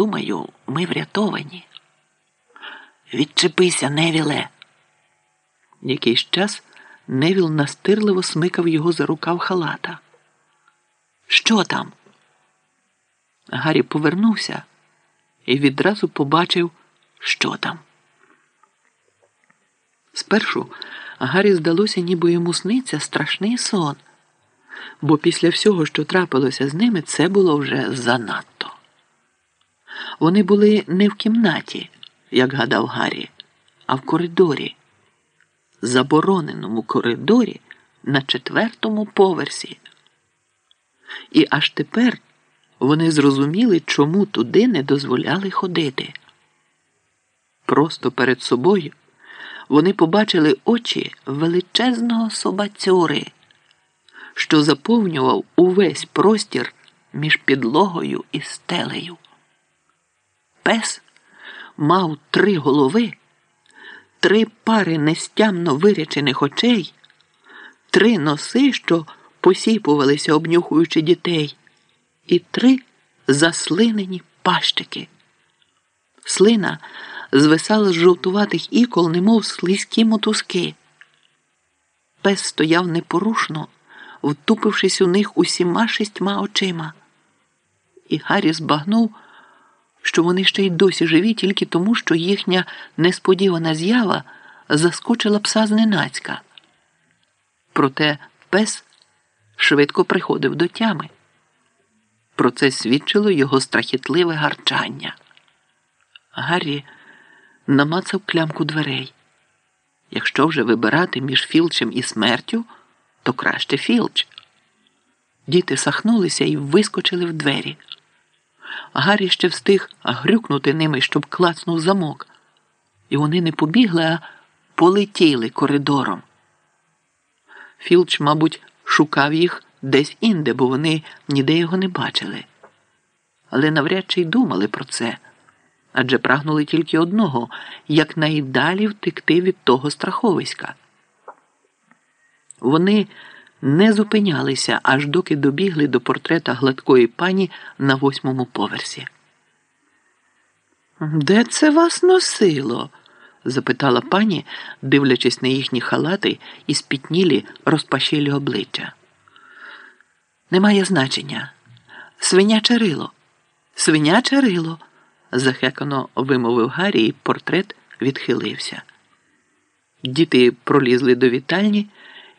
думаю, ми врятовані. Відчепися, Невіле. Якийсь час Невіл настирливо смикав його за рукав халата. Що там? Гаррі повернувся і відразу побачив, що там. Спершу Гаррі здалося, ніби йому сниться страшний сон, бо після всього, що трапилося з ними, це було вже занадто. Вони були не в кімнаті, як гадав Гаррі, а в коридорі, забороненому коридорі на четвертому поверсі. І аж тепер вони зрозуміли, чому туди не дозволяли ходити. Просто перед собою вони побачили очі величезного собацюри, що заповнював увесь простір між підлогою і стелею. Пес мав три голови, три пари нестямно вирячених очей, три носи, що посіпувалися, обнюхуючи дітей, і три заслинені пащики. Слина звисала з жовтуватих ікол, немов слизькі мотузки. Пес стояв непорушно, втупившись у них усіма шістьма очима. І Гаррі збагнув, що вони ще й досі живі тільки тому, що їхня несподівана з'ява заскочила пса зненацька. Проте пес швидко приходив до тями. Про це свідчило його страхітливе гарчання. Гаррі намацав клямку дверей. Якщо вже вибирати між Філчем і смертю, то краще Філч. Діти сахнулися і вискочили в двері. Гаррі ще встиг грюкнути ними, щоб клацнув замок. І вони не побігли, а полетіли коридором. Філч, мабуть, шукав їх десь інде, бо вони ніде його не бачили. Але навряд чи й думали про це адже прагнули тільки одного якнайдалі втекти від того страховиська. Вони не зупинялися, аж доки добігли до портрета гладкої пані на восьмому поверсі. Де це вас носило? запитала пані, дивлячись на їхні халати і спітнілі розпашілі обличчя. Немає значення. Свиняче рило. Свиняче рило захекано вимовив Гаррі, і портрет відхилився. Діти пролізли до вітальні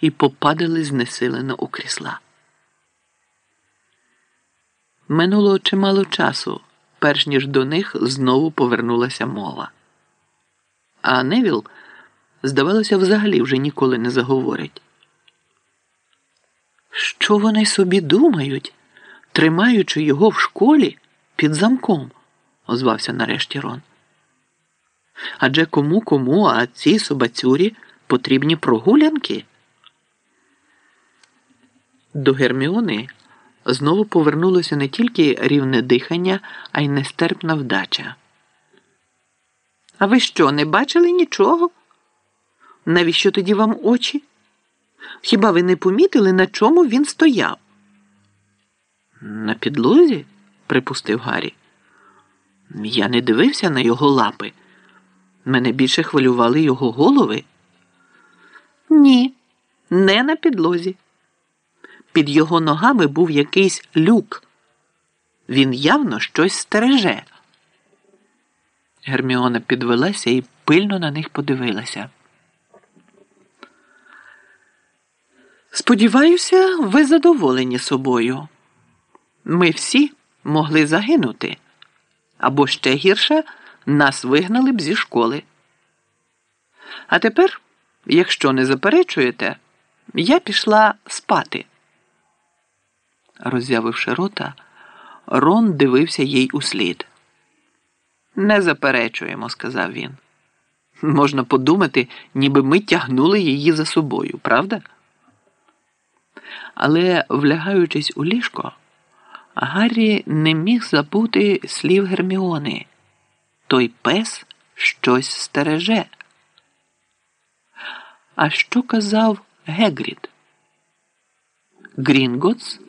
і попадали знесилено у крісла. Минуло чимало часу, перш ніж до них знову повернулася мова. А Невіл, здавалося, взагалі вже ніколи не заговорить. Що вони собі думають, тримаючи його в школі під замком? озвався нарешті Рон. Адже кому кому, а цій собацюрі потрібні прогулянки? До Герміони знову повернулося не тільки рівне дихання, а й нестерпна вдача. А ви що, не бачили нічого? Навіщо тоді вам очі? Хіба ви не помітили, на чому він стояв? На підлозі? припустив Гаррі. Я не дивився на його лапи. Мене більше хвилювали його голови. Ні, не на підлозі. Під його ногами був якийсь люк. Він явно щось стереже. Герміона підвелася і пильно на них подивилася. Сподіваюся, ви задоволені собою. Ми всі могли загинути або ще гірше нас вигнали б зі школи. А тепер, якщо не заперечуєте, я пішла спати. Роззявивши рота, Рон дивився їй услід. Не заперечуємо, сказав він. Можна подумати, ніби ми тягнули її за собою, правда? Але, влягаючись у ліжко, Гаррі не міг забути слів Герміони. Той пес щось стереже. А що казав Гегрід? Грінготс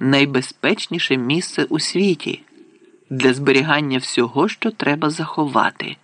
найбезпечніше місце у світі, для зберігання всього, що треба заховати.